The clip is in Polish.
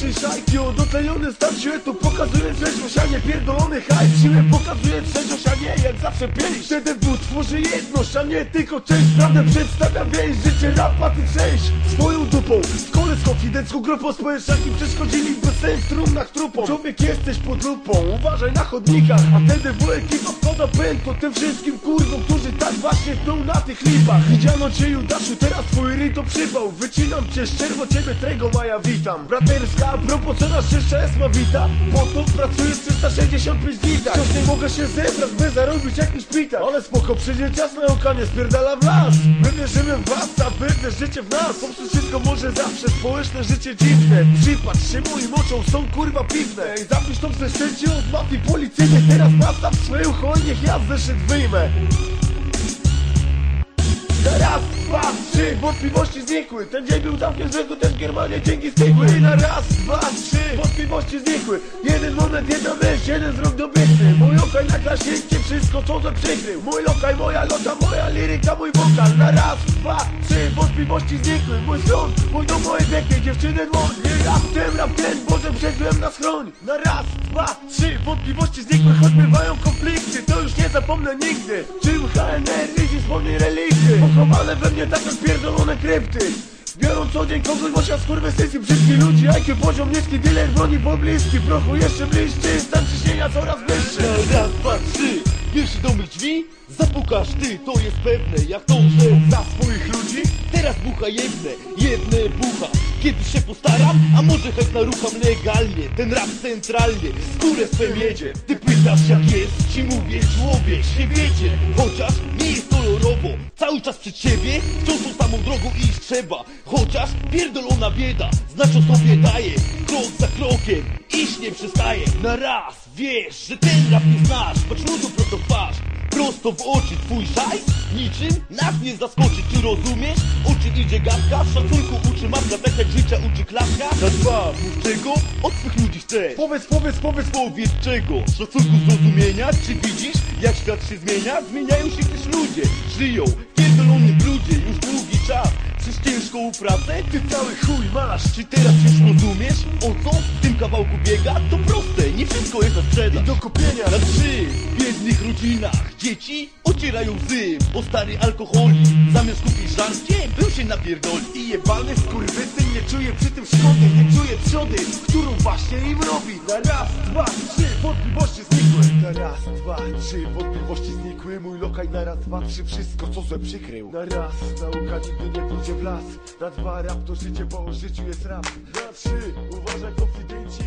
słyszysz IQ Dotleniony stan światu Pokazuje trzeźwość, a nie pierdolony hajs. Siłę pokazuje trzeźwość, a nie jak zawsze pięć. TDW tworzy jedność, a nie tylko część Prawdę przedstawia więź, życie rapa ty część Swoją dupą, w z konfidencką Grupą społeczniaki przeszkodzili bez sens w trumnach trupą. Człowiek jesteś pod lupą, uważaj na chodnikach. A TDW ekipa wkłada pętło tym wszystkim kurwom Którzy tak właśnie tną na tych lipach. Widziano cię Judaszu, teraz twój ryj to przypał. Wycinam cię szczerbo, ciebie trego maja witam Braterska, a propos co nas jeszcze esma wita Po to pracuję 365 dni tak Wciąż nie mogę się zebrać, by zarobić jakiś pita Ale spoko, przyjdzie czas na okanie, spierdala w las. My wierzymy w was, a wy wierzycie w nas. Poprzez wszystko może zawsze, społeczne życie dziwne. Przypatrz się moim oczom, są kurwa piwne. Ej, zapisz to w zeszczęcie od mafii policyjnych Teraz nastaw swoje ucho niech ja zeszyt wyjmę. Na raz, dwa, trzy, wątpliwości znikły. Ten dzień był całkiem zwykły, ten Germanie dzięki stygły I na raz, dwa, trzy, wątpliwości znikły. Jeden moment, jedna myśl, jeden wzrok dobytny Mój lokaj na klaśnięcie, wszystko co ze przykrył. Mój lokaj, moja lota, moja liryka, mój wokal. Na raz, dwa, trzy, wątpliwości znikły. Mój front, mój dom, moje piękne dziewczyny dłoń Nie rap na raz, dwa, trzy, wątpliwości znikły Choć bywają konflikty, to już nie zapomnę nigdy. Czym HNR widzi wspomnień relikty Pochowane we mnie tak jak pierdolone krypty. Biorą co dzień kogoś, bo się skurwysycy brzydki ludzi IQ poziom niski, dealer broni pobliski Prochu jeszcze bliższy, stan ciśnienia coraz wyższy. Na raz, dwa, trzy, pierwszy do mych drzwi Zapukasz ty, to jest pewne Jak to, że Za swoich ludzi? Teraz bucha jedne Jedne bucha. Kiedyś się postaram, a może choć narucham legalnie Ten rap centralnie, skórę swem jedzie Ty pytasz jak jest, ci mówię człowiek się wiedzie. Chociaż nie jest kolorowo Cały czas przed siebie, wciąż tą samą drogą iść trzeba. Chociaż pierdolona bieda Znacz o sobie daje, krok za krokiem Iść nie przestaje, na raz Wiesz, że ten rap nie znasz Patrz ludu prosto twarz. Prosto w oczy twój szajs Niczym nas nie zaskoczy, czy rozumiesz? O czym idzie gadka? Szacunku uczy matka, jak życia uczy klatka Na dwa, mów czego? Od swych ludzi chcesz Powiedz, powiedz, powiedz, Powiedz czego? Szacunku zrozumienia? Czy widzisz, jak świat się zmienia? Zmieniają się też ludzie, żyją w pierdolonym brudzie Już długi czas, przez ciężką pracę Ty cały chuj masz Czy teraz już rozumiesz, o co w tym kawałku biega? To proste, nie wszystko jest na sprzedaż do kupienia na trzy rodzinach dzieci ocierają łzy, bo stary alkoholik zamiast kupić żarcie, był się napierdoli. I jebany skurwysyn nie czuje przy tym szkody Nie czuje trzody, którą właśnie im robi. Na raz, dwa, trzy, wątpliwości znikły. Na raz, dwa, trzy, wątpliwości znikły. Mój lokaj na raz, dwa, trzy, wszystko co złe przykrył. Na raz, nauka nigdy nie pójdzie w las. Na dwa, rap to życie, bo o życiu jest rap. Na trzy, uważaj konfidenci